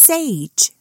sage.